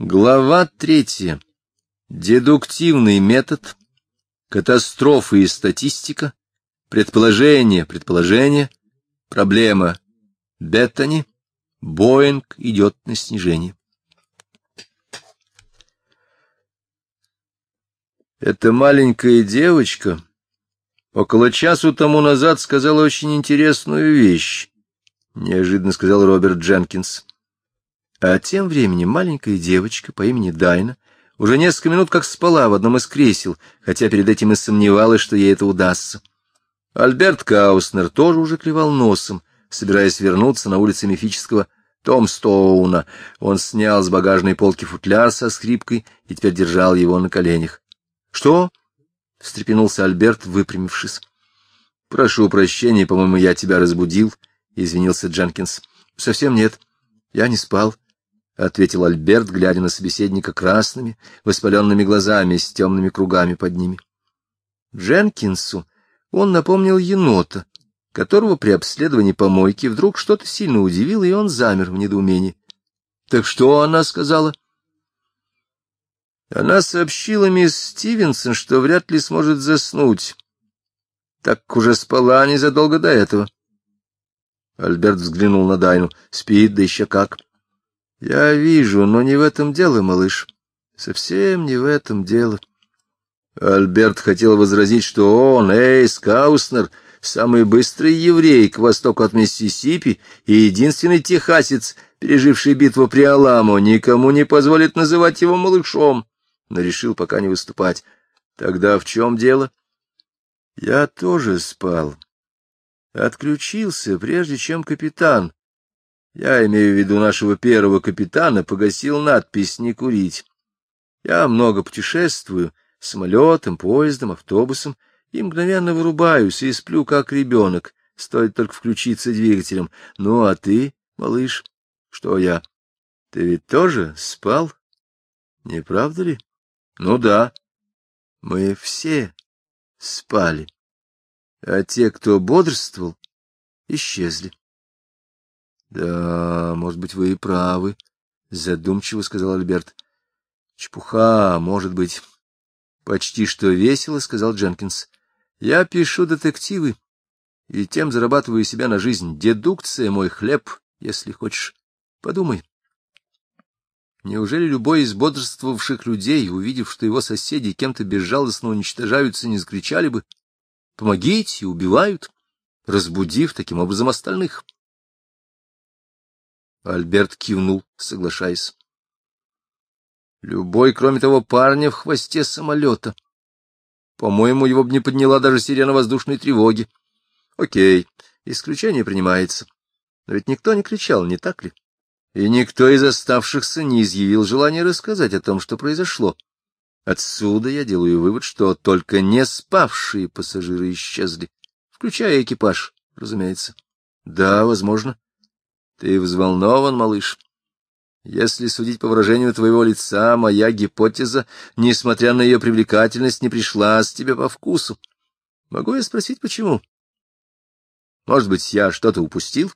Глава третья. Дедуктивный метод, катастрофы и статистика, предположение, предположение, проблема Беттани, Боинг идет на снижение. Эта маленькая девочка около часу тому назад сказала очень интересную вещь, неожиданно сказал Роберт Дженкинс. А тем временем маленькая девочка по имени Дайна уже несколько минут как спала в одном из кресел, хотя перед этим и сомневалась, что ей это удастся. Альберт Кауснер тоже уже клевал носом, собираясь вернуться на улице мифического Томстоуна. Он снял с багажной полки футляр со скрипкой и теперь держал его на коленях. — Что? — встрепенулся Альберт, выпрямившись. — Прошу прощения, по-моему, я тебя разбудил, — извинился Дженкинс. — Совсем нет. Я не спал. —— ответил Альберт, глядя на собеседника красными, воспаленными глазами с темными кругами под ними. Дженкинсу он напомнил енота, которого при обследовании помойки вдруг что-то сильно удивило, и он замер в недоумении. — Так что она сказала? Она сообщила мисс Стивенсон, что вряд ли сможет заснуть. Так уже спала незадолго до этого. Альберт взглянул на Дайну. Спит, да еще как. —— Я вижу, но не в этом дело, малыш. Совсем не в этом дело. Альберт хотел возразить, что он, Эйс Кауснер, самый быстрый еврей к востоку от Миссисипи и единственный техасец, переживший битву при Аламо, никому не позволит называть его малышом, но решил пока не выступать. Тогда в чем дело? Я тоже спал. Отключился, прежде чем капитан я имею в виду нашего первого капитана, погасил надпись «Не курить». Я много путешествую, самолетом, поездом, автобусом, и мгновенно вырубаюсь и сплю, как ребенок, стоит только включиться двигателем. Ну, а ты, малыш, что я? Ты ведь тоже спал? Не правда ли? Ну да, мы все спали, а те, кто бодрствовал, исчезли. — Да, может быть, вы и правы, — задумчиво сказал Альберт. — Чепуха, может быть. — Почти что весело, — сказал Дженкинс. — Я пишу детективы и тем зарабатываю себя на жизнь. Дедукция — мой хлеб, если хочешь. Подумай. Неужели любой из бодрствовавших людей, увидев, что его соседи кем-то безжалостно уничтожаются, не закричали бы «Помогите!» убивают, разбудив таким образом остальных? Альберт кивнул, соглашаясь. Любой, кроме того парня в хвосте самолета. По-моему, его бы не подняла даже сирена воздушной тревоги. Окей, исключение принимается. Но ведь никто не кричал, не так ли? И никто из оставшихся не изъявил желания рассказать о том, что произошло. Отсюда я делаю вывод, что только не спавшие пассажиры исчезли, включая экипаж, разумеется. Да, возможно. Ты взволнован, малыш? Если судить по выражению твоего лица, моя гипотеза, несмотря на ее привлекательность, не пришла с тебе по вкусу. Могу я спросить, почему? Может быть, я что-то упустил?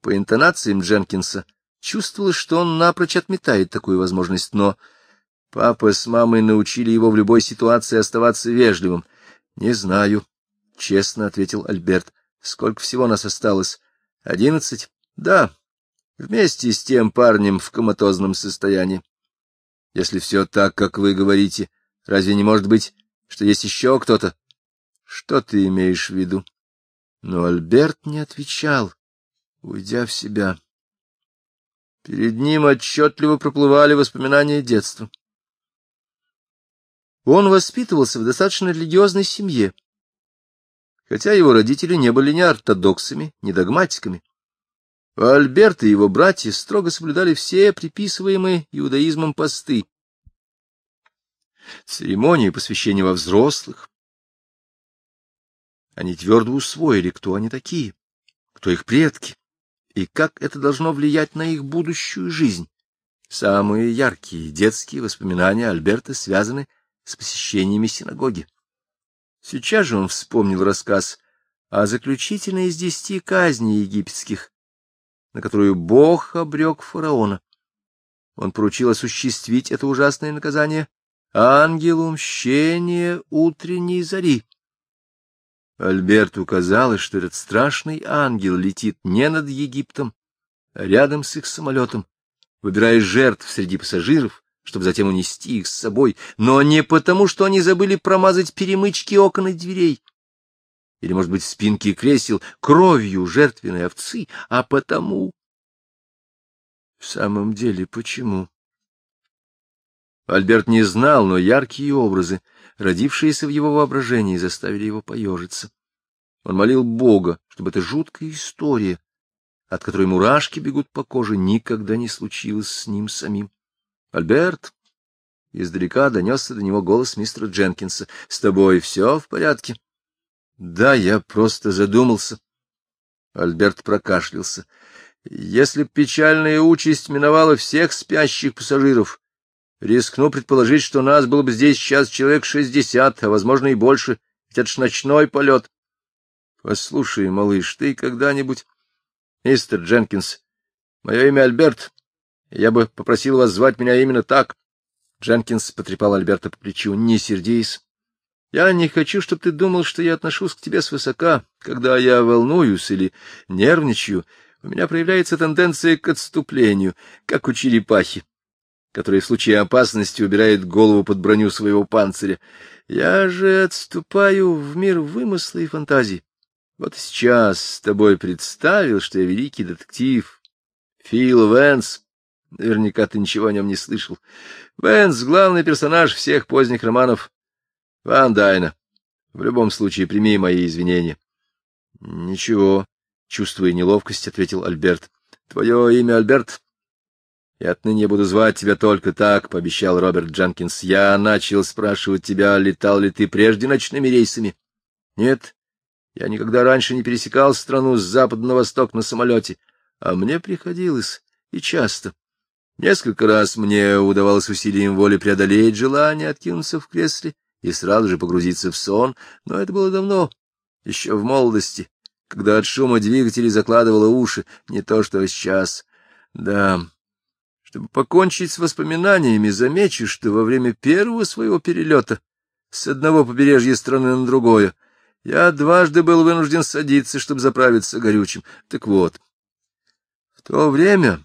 По интонациям Дженкинса чувствовалось, что он напрочь отметает такую возможность, но папа с мамой научили его в любой ситуации оставаться вежливым. — Не знаю, — честно ответил Альберт. — Сколько всего нас осталось? — Одиннадцать. Да, вместе с тем парнем в коматозном состоянии. Если все так, как вы говорите, разве не может быть, что есть еще кто-то? Что ты имеешь в виду? Но Альберт не отвечал, уйдя в себя. Перед ним отчетливо проплывали воспоминания детства. Он воспитывался в достаточно религиозной семье, хотя его родители не были ни ортодоксами, ни догматиками. Альберт и его братья строго соблюдали все приписываемые иудаизмом посты, церемонии посвящения во взрослых. Они твердо усвоили, кто они такие, кто их предки, и как это должно влиять на их будущую жизнь. Самые яркие детские воспоминания Альберта связаны с посещениями синагоги. Сейчас же он вспомнил рассказ о заключительной из десяти казней египетских, на которую Бог обрек фараона. он поручил осуществить это ужасное наказание ангелу мщения утренней зари. Альберту казалось, что этот страшный ангел летит не над Египтом, а рядом с их самолетом, выбирая жертв среди пассажиров, чтобы затем унести их с собой, но не потому, что они забыли промазать перемычки окон и дверей, или, может быть, спинки кресел кровью жертвенной овцы, а потому... В самом деле, почему? Альберт не знал, но яркие образы, родившиеся в его воображении, заставили его поежиться. Он молил Бога, чтобы эта жуткая история, от которой мурашки бегут по коже, никогда не случилась с ним самим. Альберт! Издалека донесся до него голос мистера Дженкинса. — С тобой все в порядке? — Да, я просто задумался. Альберт прокашлялся. — Если б печальная участь миновала всех спящих пассажиров, рискну предположить, что нас было бы здесь сейчас человек шестьдесят, а, возможно, и больше, ведь это ж ночной полет. — Послушай, малыш, ты когда-нибудь... — Мистер Дженкинс, мое имя Альберт. Я бы попросил вас звать меня именно так. Дженкинс потрепал Альберта по плечу. — Не сердись. Я не хочу, чтобы ты думал, что я отношусь к тебе свысока. Когда я волнуюсь или нервничаю, у меня проявляется тенденция к отступлению, как у черепахи, которая в случае опасности убирает голову под броню своего панциря. Я же отступаю в мир вымысла и фантазии. Вот сейчас с тобой представил, что я великий детектив. Фил Венс. Наверняка ты ничего о нем не слышал. Венс — главный персонаж всех поздних романов Ван Дайна. В любом случае, прими мои извинения. — Ничего, — чувствуя неловкость, ответил Альберт. — Твое имя Альберт? — И отныне буду звать тебя только так, — пообещал Роберт Дженкинс. — Я начал спрашивать тебя, летал ли ты прежде ночными рейсами. — Нет, я никогда раньше не пересекал страну с запада на восток на самолете, а мне приходилось, и часто. Несколько раз мне удавалось усилием воли преодолеть желание откинуться в кресле и сразу же погрузиться в сон, но это было давно, еще в молодости, когда от шума двигателей закладывало уши, не то что сейчас. Да, чтобы покончить с воспоминаниями, замечу, что во время первого своего перелета с одного побережья страны на другое я дважды был вынужден садиться, чтобы заправиться горючим. Так вот, в то время,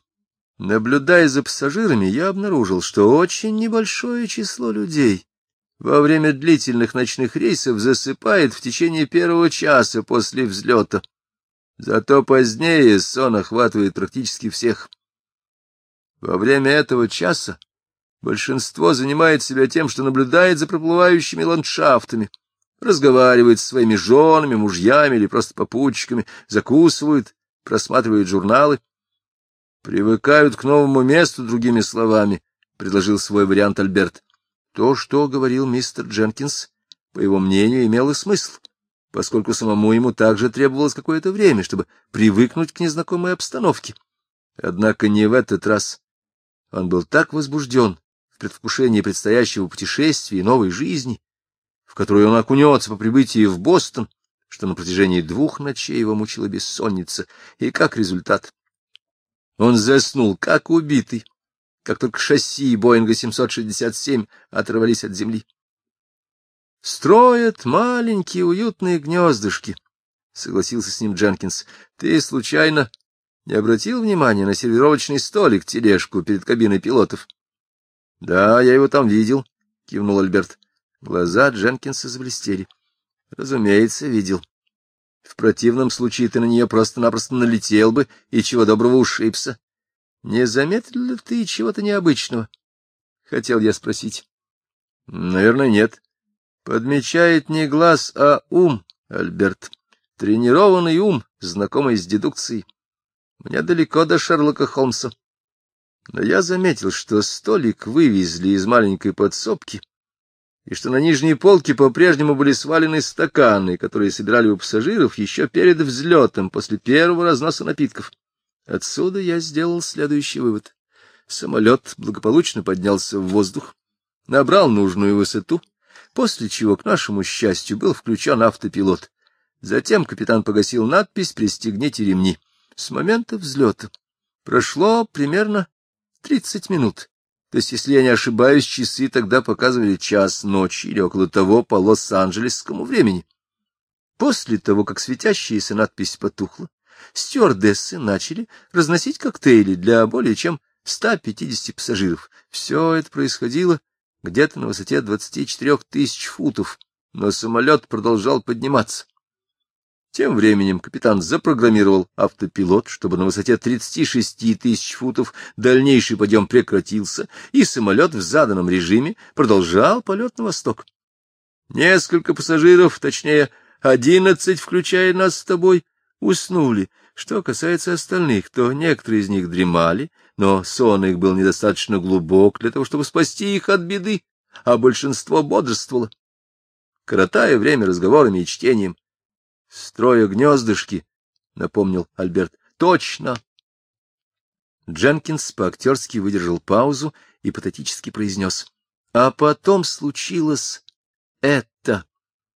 наблюдая за пассажирами, я обнаружил, что очень небольшое число людей во время длительных ночных рейсов засыпает в течение первого часа после взлета. Зато позднее сон охватывает практически всех. Во время этого часа большинство занимает себя тем, что наблюдает за проплывающими ландшафтами, разговаривает со своими женами, мужьями или просто попутчиками, закусывают, просматривают журналы, привыкают к новому месту, другими словами, — предложил свой вариант Альберт. То, что говорил мистер Дженкинс, по его мнению, имело смысл, поскольку самому ему также требовалось какое-то время, чтобы привыкнуть к незнакомой обстановке. Однако не в этот раз. Он был так возбужден в предвкушении предстоящего путешествия и новой жизни, в которую он окунется по прибытии в Бостон, что на протяжении двух ночей его мучила бессонница, и как результат. Он заснул, как убитый, как только шасси Боинга 767 оторвались от земли. «Строят маленькие уютные гнездышки», — согласился с ним Дженкинс. «Ты, случайно, не обратил внимания на сервировочный столик, тележку перед кабиной пилотов?» «Да, я его там видел», — кивнул Альберт. Глаза Дженкинса заблестели. «Разумеется, видел. В противном случае ты на нее просто-напросто налетел бы и чего доброго ушибся. Не заметил ли ты чего-то необычного? Хотел я спросить. Наверное, нет. Подмечает не глаз, а ум, Альберт. Тренированный ум, знакомый с дедукцией. Мне далеко до Шерлока Холмса. Но я заметил, что столик вывезли из маленькой подсобки, и что на нижней полке по-прежнему были свалены стаканы, которые собирали у пассажиров еще перед взлетом, после первого разноса напитков. Отсюда я сделал следующий вывод. Самолет благополучно поднялся в воздух, набрал нужную высоту, после чего, к нашему счастью, был включен автопилот. Затем капитан погасил надпись «Пристегните ремни». С момента взлета прошло примерно Тридцать минут. То есть, если я не ошибаюсь, часы тогда показывали час ночи или около того по лос-анджелесскому времени. После того, как светящаяся надпись потухла, стюардессы начали разносить коктейли для более чем 150 пассажиров. Все это происходило где-то на высоте 24 тысяч футов, но самолет продолжал подниматься. Тем временем капитан запрограммировал автопилот, чтобы на высоте 36 тысяч футов дальнейший подъем прекратился, и самолет в заданном режиме продолжал полет на восток. Несколько пассажиров, точнее, одиннадцать, включая нас с тобой, уснули. Что касается остальных, то некоторые из них дремали, но сон их был недостаточно глубок для того, чтобы спасти их от беды, а большинство бодрствовало. Коротая время разговорами и чтением, Строя гнездышки, — напомнил Альберт. — Точно! Дженкинс по-актерски выдержал паузу и патетически произнес. — А потом случилось это.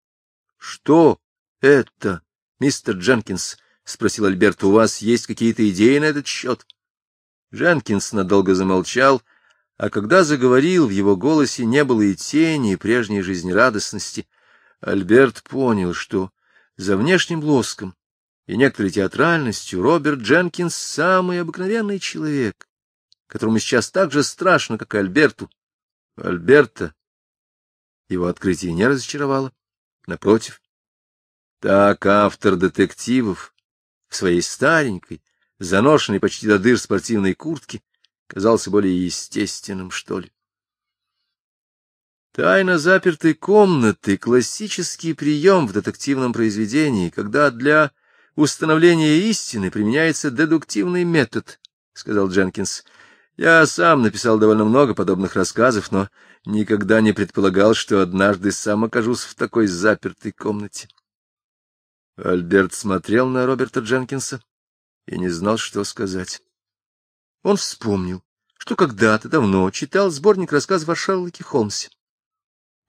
— Что это, мистер Дженкинс? — спросил Альберт. — У вас есть какие-то идеи на этот счет? Дженкинс надолго замолчал, а когда заговорил, в его голосе не было и тени прежней жизнерадостности. Альберт понял, что за внешним лоском и некоторой театральностью Роберт Дженкинс — самый обыкновенный человек, которому сейчас так же страшно, как и Альберту. Альберта его открытие не разочаровало. Напротив, так автор детективов в своей старенькой, заношенной почти до дыр спортивной куртке казался более естественным, что ли. Тайна запертой комнаты — классический прием в детективном произведении, когда для установления истины применяется дедуктивный метод, — сказал Дженкинс. Я сам написал довольно много подобных рассказов, но никогда не предполагал, что однажды сам окажусь в такой запертой комнате. Альберт смотрел на Роберта Дженкинса и не знал, что сказать. Он вспомнил, что когда-то давно читал сборник рассказов о Шерлоке Холмсе.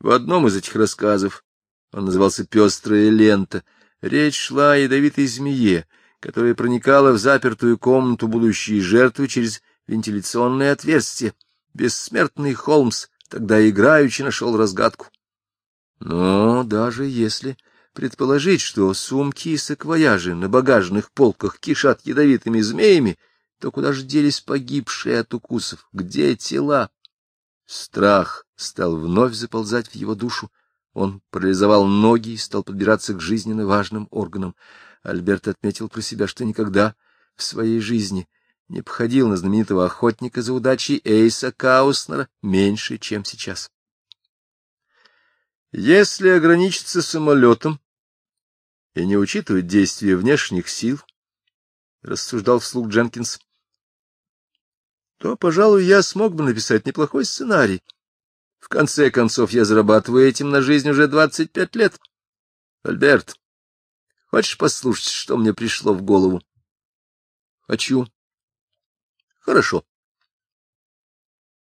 В одном из этих рассказов, он назывался «Пестрая лента», речь шла о ядовитой змее, которая проникала в запертую комнату будущей жертвы через вентиляционное отверстие. Бессмертный Холмс тогда играючи нашел разгадку. Но даже если предположить, что сумки и саквояжи на багажных полках кишат ядовитыми змеями, то куда же делись погибшие от укусов? Где тела? Страх стал вновь заползать в его душу. Он парализовал ноги и стал подбираться к жизненно важным органам. Альберт отметил про себя, что никогда в своей жизни не походил на знаменитого охотника за удачей Эйса Кауснера меньше, чем сейчас. Если ограничиться самолетом и не учитывать действия внешних сил, рассуждал вслух Дженкинс, то, пожалуй, я смог бы написать неплохой сценарий. В конце концов, я зарабатываю этим на жизнь уже двадцать пять лет. Альберт, хочешь послушать, что мне пришло в голову? Хочу. Хорошо.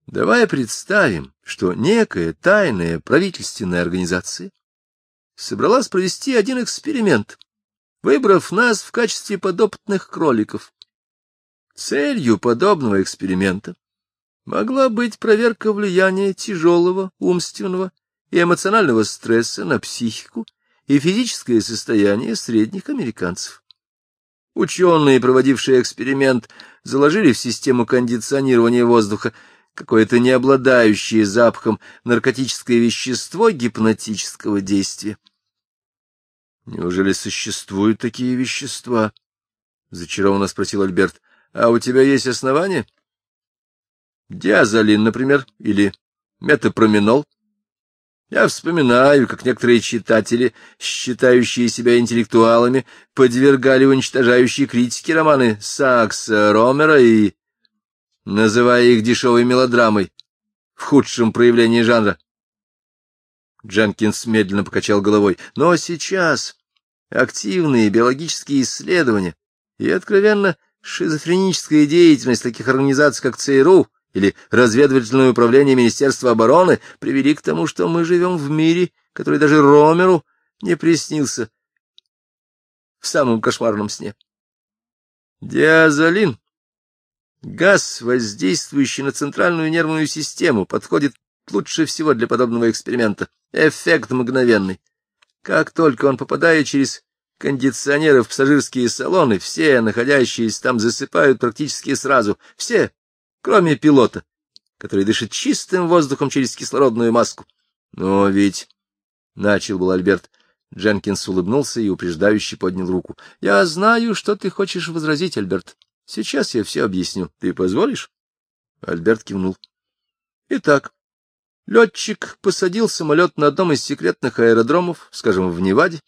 Давай представим, что некая тайная правительственная организация собралась провести один эксперимент, выбрав нас в качестве подопытных кроликов. Целью подобного эксперимента могла быть проверка влияния тяжелого умственного и эмоционального стресса на психику и физическое состояние средних американцев. Ученые, проводившие эксперимент, заложили в систему кондиционирования воздуха какое-то не обладающее запахом наркотическое вещество гипнотического действия. Неужели существуют такие вещества? — зачарованно спросил Альберт. А у тебя есть основания? Диазолин, например, или метапроменол. Я вспоминаю, как некоторые читатели, считающие себя интеллектуалами, подвергали уничтожающей критике романы Сакса, Ромера и, называя их дешевой мелодрамой, в худшем проявлении жанра. Дженкинс медленно покачал головой. Но сейчас активные биологические исследования и, откровенно, Шизофреническая деятельность таких организаций, как ЦРУ или разведывательное управление Министерства обороны, привели к тому, что мы живем в мире, который даже Ромеру не приснился в самом кошмарном сне. Диазолин Газ, воздействующий на центральную нервную систему, подходит лучше всего для подобного эксперимента. Эффект мгновенный. Как только он попадает через кондиционеры в пассажирские салоны, все находящиеся там засыпают практически сразу. Все, кроме пилота, который дышит чистым воздухом через кислородную маску. Но ведь... — начал был Альберт. Дженкинс улыбнулся и упреждающе поднял руку. — Я знаю, что ты хочешь возразить, Альберт. Сейчас я все объясню. Ты позволишь? Альберт кивнул. — Итак, летчик посадил самолет на одном из секретных аэродромов, скажем, в Неваде.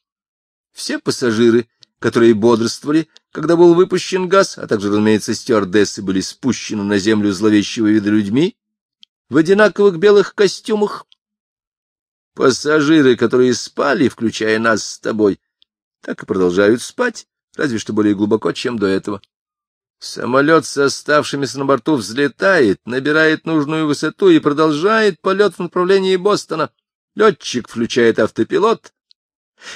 Все пассажиры, которые бодрствовали, когда был выпущен газ, а также, разумеется, стюардессы были спущены на землю зловещего вида людьми в одинаковых белых костюмах. Пассажиры, которые спали, включая нас с тобой, так и продолжают спать, разве что более глубоко, чем до этого. Самолет с оставшимися на борту взлетает, набирает нужную высоту и продолжает полет в направлении Бостона. Летчик включает автопилот,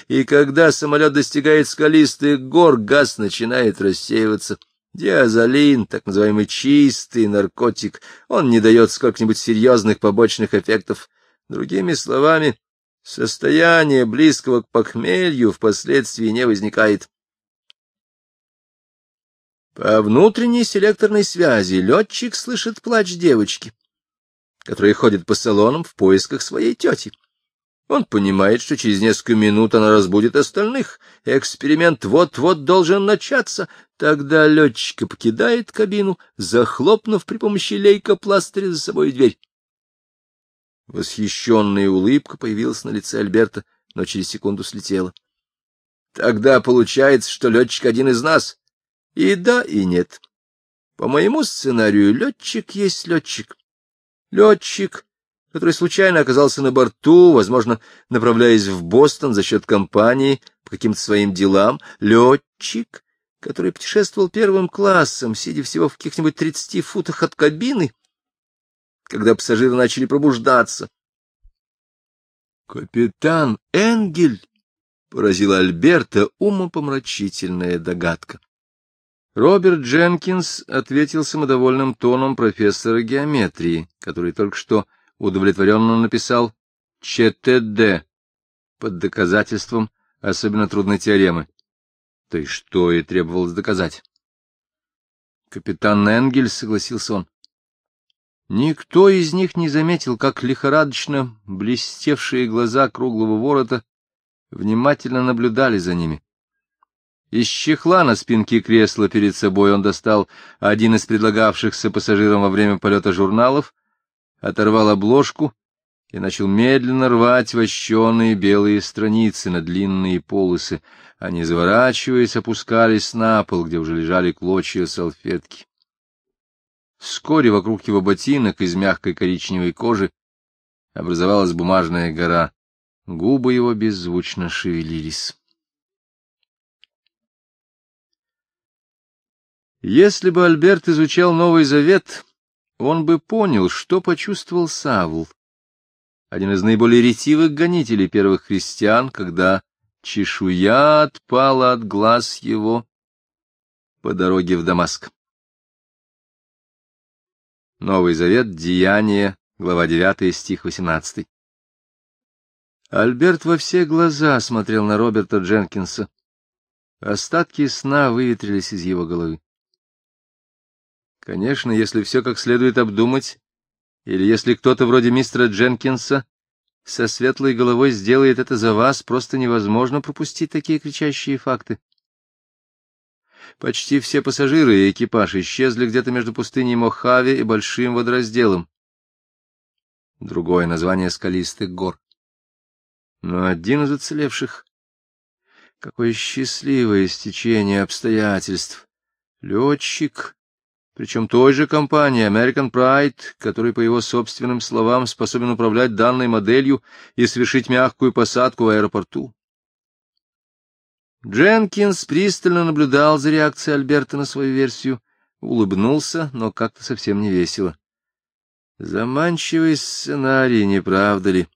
и когда самолет достигает скалистых гор, газ начинает рассеиваться. Диазолин, так называемый чистый наркотик, он не дает сколько-нибудь серьезных побочных эффектов. Другими словами, состояние близкого к похмелью впоследствии не возникает. По внутренней селекторной связи летчик слышит плач девочки, которая ходит по салонам в поисках своей тети. Он понимает, что через несколько минут она разбудит остальных. Эксперимент вот-вот должен начаться. Тогда летчика покидает кабину, захлопнув при помощи лейкопластыря за собой дверь. Восхищенная улыбка появилась на лице Альберта, но через секунду слетела. Тогда получается, что летчик один из нас. И да, и нет. По моему сценарию летчик есть летчик. Летчик который случайно оказался на борту, возможно, направляясь в Бостон за счет компании по каким-то своим делам, летчик, который путешествовал первым классом, сидя всего в каких-нибудь тридцати футах от кабины, когда пассажиры начали пробуждаться. «Капитан Энгель!» — поразила Альберта умопомрачительная догадка. Роберт Дженкинс ответил самодовольным тоном профессора геометрии, который только что удовлетворенно написал ЧТД под доказательством особенно трудной теоремы. То есть что и требовалось доказать. Капитан Энгель, согласился он. Никто из них не заметил, как лихорадочно блестевшие глаза круглого ворота внимательно наблюдали за ними. Из чехла на спинке кресла перед собой он достал один из предлагавшихся пассажирам во время полета журналов оторвал обложку и начал медленно рвать вощеные белые страницы на длинные полосы. Они, заворачиваясь, опускались на пол, где уже лежали клочья салфетки. Вскоре вокруг его ботинок из мягкой коричневой кожи образовалась бумажная гора. Губы его беззвучно шевелились. Если бы Альберт изучал Новый Завет, он бы понял, что почувствовал Савл, один из наиболее ретивых гонителей первых христиан, когда чешуя отпала от глаз его по дороге в Дамаск. Новый Завет, Деяние, глава 9, стих 18. Альберт во все глаза смотрел на Роберта Дженкинса. Остатки сна выветрились из его головы. Конечно, если все как следует обдумать, или если кто-то вроде мистера Дженкинса со светлой головой сделает это за вас, просто невозможно пропустить такие кричащие факты. Почти все пассажиры и экипаж исчезли где-то между пустыней Мохаве и Большим водоразделом. Другое название скалистых гор. Но один из уцелевших... Какое счастливое стечение обстоятельств! Летчик причем той же компании American Pride, который, по его собственным словам, способен управлять данной моделью и совершить мягкую посадку в аэропорту. Дженкинс пристально наблюдал за реакцией Альберта на свою версию, улыбнулся, но как-то совсем не весело. Заманчивый сценарий, не правда ли?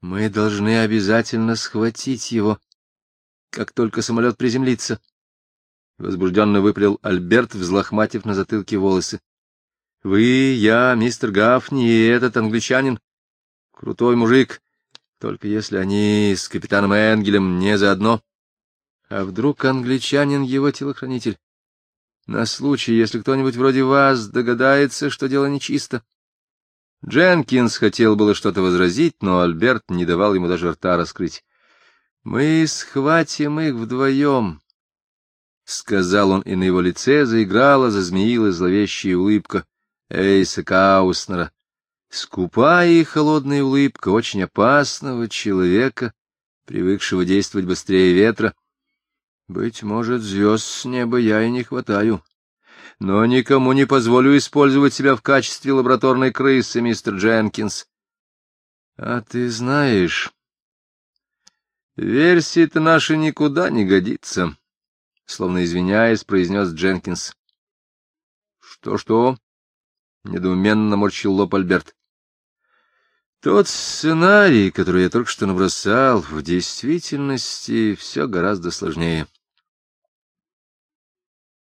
Мы должны обязательно схватить его, как только самолет приземлится. — возбужденно выпалил Альберт, взлохматив на затылке волосы. — Вы, я, мистер Гафни и этот англичанин. Крутой мужик, только если они с капитаном Энгелем не заодно. А вдруг англичанин его телохранитель? На случай, если кто-нибудь вроде вас догадается, что дело нечисто. Дженкинс хотел было что-то возразить, но Альберт не давал ему даже рта раскрыть. — Мы схватим их вдвоем, — сказал он, и на его лице заиграла, зазмеила зловещая улыбка Эйса Кауснера. Скупая и холодная улыбка очень опасного человека, привыкшего действовать быстрее ветра. Быть может, звезд с неба я и не хватаю. Но никому не позволю использовать себя в качестве лабораторной крысы, мистер Дженкинс. А ты знаешь, версия-то наша никуда не годится, — словно извиняясь, произнес Дженкинс. Что — Что-что? — недоуменно наморщил лоб Альберт. Тот сценарий, который я только что набросал, в действительности все гораздо сложнее.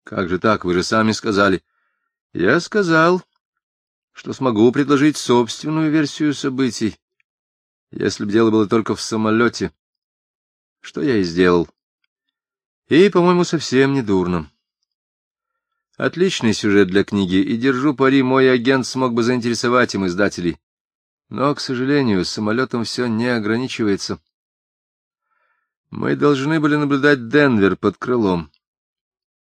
Как же так? Вы же сами сказали. Я сказал, что смогу предложить собственную версию событий, если бы дело было только в самолете. Что я и сделал. И, по-моему, совсем не дурно. Отличный сюжет для книги, и, держу пари, мой агент смог бы заинтересовать им издателей. Но, к сожалению, самолетом все не ограничивается. Мы должны были наблюдать Денвер под крылом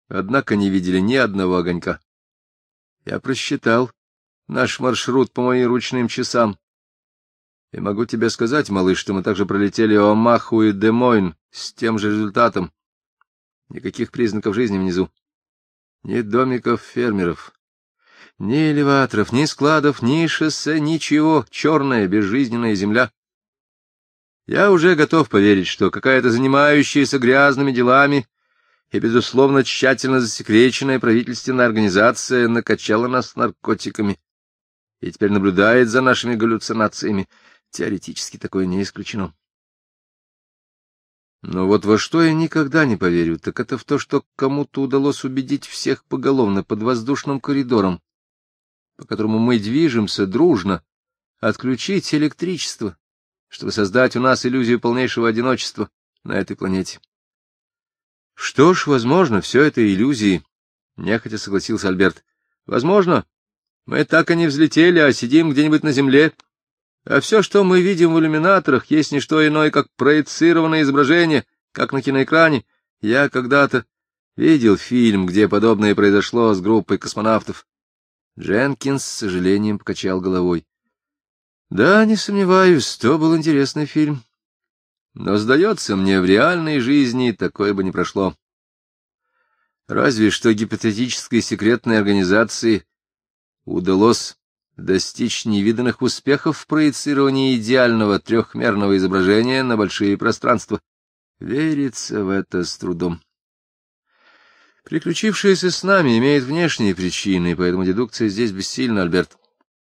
однако не видели ни одного огонька. Я просчитал наш маршрут по моим ручным часам. И могу тебе сказать, малыш, что мы также пролетели Омаху и Демойн с тем же результатом. Никаких признаков жизни внизу. Ни домиков фермеров, ни элеваторов, ни складов, ни шоссе, ничего. Черная, безжизненная земля. Я уже готов поверить, что какая-то занимающаяся грязными делами и, безусловно, тщательно засекреченная правительственная организация накачала нас наркотиками и теперь наблюдает за нашими галлюцинациями. Теоретически такое не исключено. Но вот во что я никогда не поверю, так это в то, что кому-то удалось убедить всех поголовно под воздушным коридором, по которому мы движемся дружно, отключить электричество, чтобы создать у нас иллюзию полнейшего одиночества на этой планете. Что ж, возможно, все это иллюзии, — нехотя согласился Альберт. — Возможно. Мы так и не взлетели, а сидим где-нибудь на земле. А все, что мы видим в иллюминаторах, есть не что иное, как проецированное изображение, как на киноэкране. Я когда-то видел фильм, где подобное произошло с группой космонавтов. Дженкинс с сожалением покачал головой. — Да, не сомневаюсь, то был интересный фильм. Но, сдается мне, в реальной жизни такое бы не прошло. Разве что гипотетической секретной организации удалось достичь невиданных успехов в проецировании идеального трехмерного изображения на большие пространства. Верится в это с трудом. Приключившееся с нами имеет внешние причины, поэтому дедукция здесь бессильна, Альберт.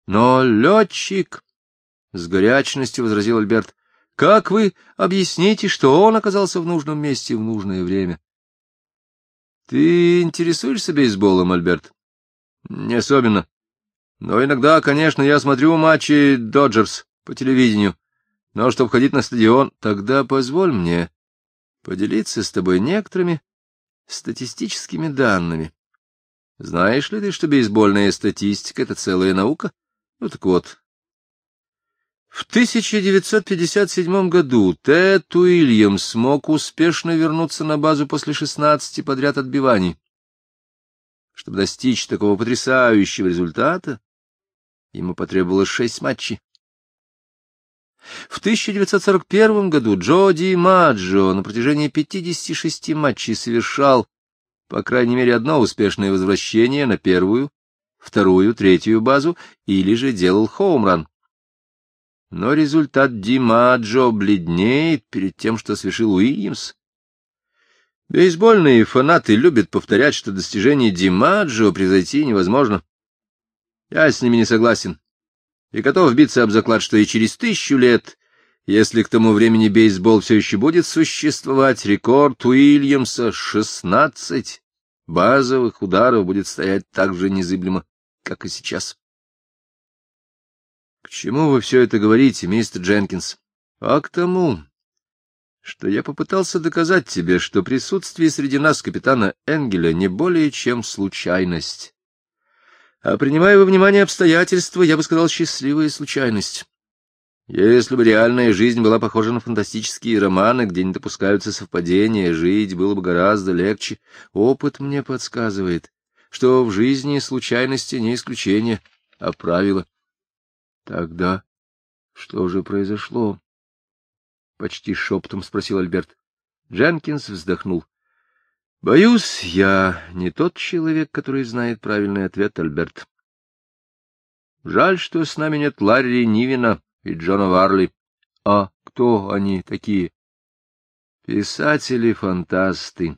Но летчик, — с горячностью возразил Альберт, как вы объясните, что он оказался в нужном месте в нужное время? — Ты интересуешься бейсболом, Альберт? — Не особенно. Но иногда, конечно, я смотрю матчи «Доджерс» по телевидению. Но чтобы ходить на стадион, тогда позволь мне поделиться с тобой некоторыми статистическими данными. Знаешь ли ты, что бейсбольная статистика — это целая наука? Ну так вот, в 1957 году Тед Уильямс смог успешно вернуться на базу после 16 подряд отбиваний. Чтобы достичь такого потрясающего результата, ему потребовалось шесть матчей. В 1941 году Джоди Маджо на протяжении 56 матчей совершал, по крайней мере, одно успешное возвращение на первую, вторую, третью базу или же делал хоумран но результат Димаджо бледнеет перед тем, что совершил Уильямс. Бейсбольные фанаты любят повторять, что достижение Димаджо превзойти невозможно. Я с ними не согласен и готов биться об заклад, что и через тысячу лет, если к тому времени бейсбол все еще будет существовать, рекорд Уильямса — шестнадцать базовых ударов будет стоять так же незыблемо, как и сейчас. — К чему вы все это говорите, мистер Дженкинс? — А к тому, что я попытался доказать тебе, что присутствие среди нас капитана Энгеля не более чем случайность. А принимая во внимание обстоятельства, я бы сказал, счастливая случайность. Если бы реальная жизнь была похожа на фантастические романы, где не допускаются совпадения, жить было бы гораздо легче. Опыт мне подсказывает, что в жизни случайности не исключение, а правило. Тогда что же произошло? — почти шепотом спросил Альберт. Дженкинс вздохнул. — Боюсь, я не тот человек, который знает правильный ответ, Альберт. Жаль, что с нами нет Ларри Нивина и Джона Варли. А кто они такие? Писатели-фантасты.